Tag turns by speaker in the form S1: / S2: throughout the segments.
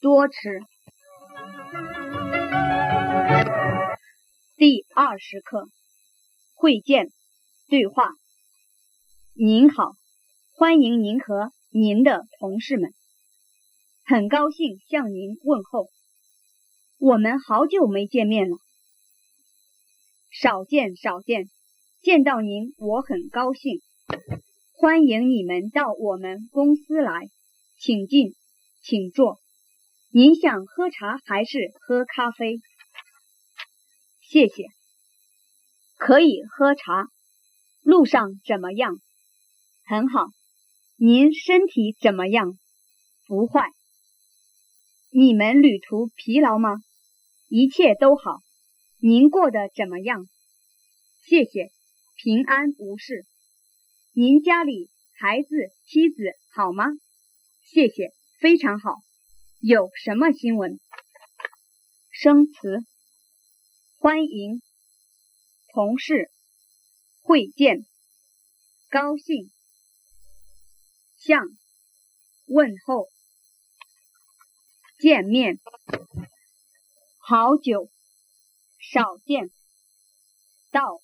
S1: 多吃。第二十课会见对话。您好，欢迎您和您的同事们，很高兴向您问候。我们好久没见面了，少见少见，见到您我很高兴。欢迎你们到我们公司来，请进，请坐。您想喝茶还是喝咖啡？谢谢。可以喝茶。路上怎么样？很好。您身体怎么样？不坏。你们旅途疲劳吗？一切都好。您过得怎么样？谢谢，平安无事。您家里孩子、妻子好吗？谢谢，非常好。有什么新闻？生词：欢迎、同事、会见、高兴、向、问候、见面、好久、少见、到、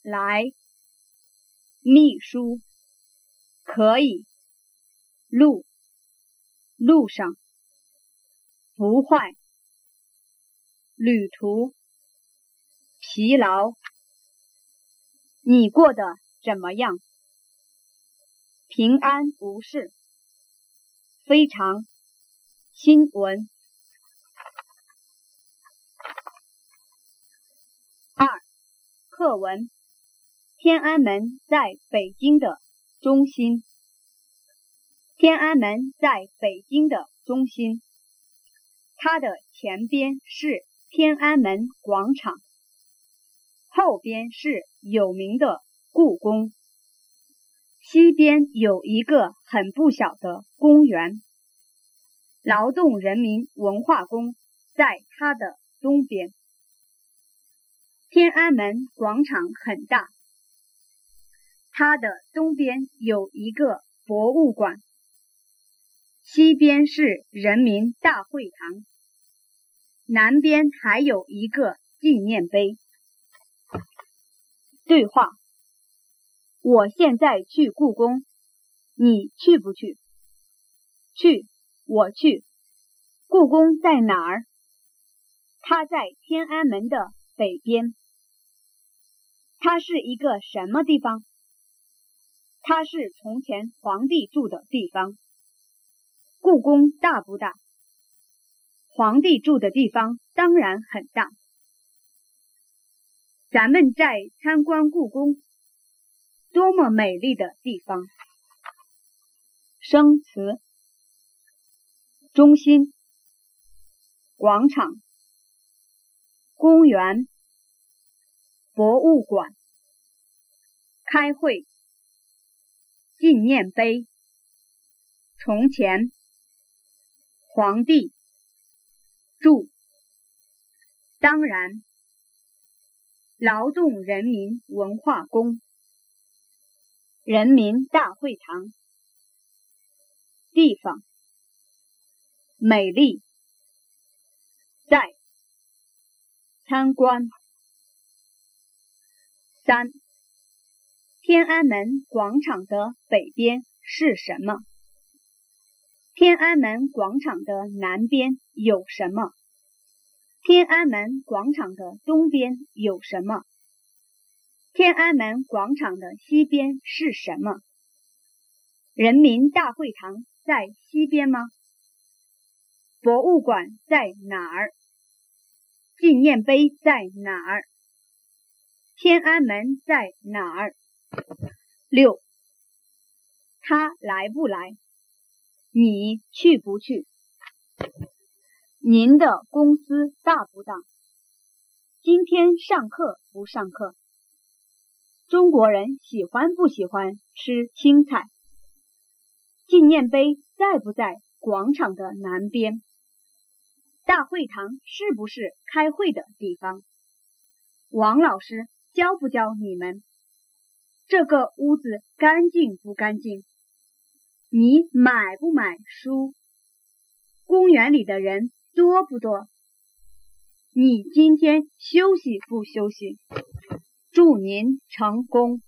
S1: 来。秘书可以，路路上不坏，旅途疲劳，你过得怎么样？平安无事，非常新闻。二课文。天安门在北京的中心。天安门在北京的中心，它的前边是天安门广场，后边是有名的故宫，西边有一个很不小的公园。劳动人民文化宫在它的东边。天安门广场很大。它的东边有一个博物馆，西边是人民大会堂，南边还有一个纪念碑。对话：我现在去故宫，你去不去？去，我去。故宫在哪儿？它在天安门的北边。它是一个什么地方？它是从前皇帝住的地方。故宫大不大？皇帝住的地方当然很大。咱们在参观故宫，多么美丽的地方！生词：中心、广场、公园、博物馆、开会。纪念碑。从前，皇帝住。当然，劳动人民文化宫。人民大会堂。地方，美丽。在参观。三。天安门广场的北边是什么？天安门广场的南边有什么？天安门广场的东边有什么？天安门广场的西边是什么？人民大会堂在西边吗？博物馆在哪儿？纪念碑在哪儿？天安门在哪儿？六，他来不来？你去不去？您的公司大不大？今天上课不上课？中国人喜欢不喜欢吃青菜？纪念碑在不在广场的南边？大会堂是不是开会的地方？王老师教不教你们？这个屋子干净不干净？你买不买书？公园。里的人多不多？你今天休息不休息？祝您成功。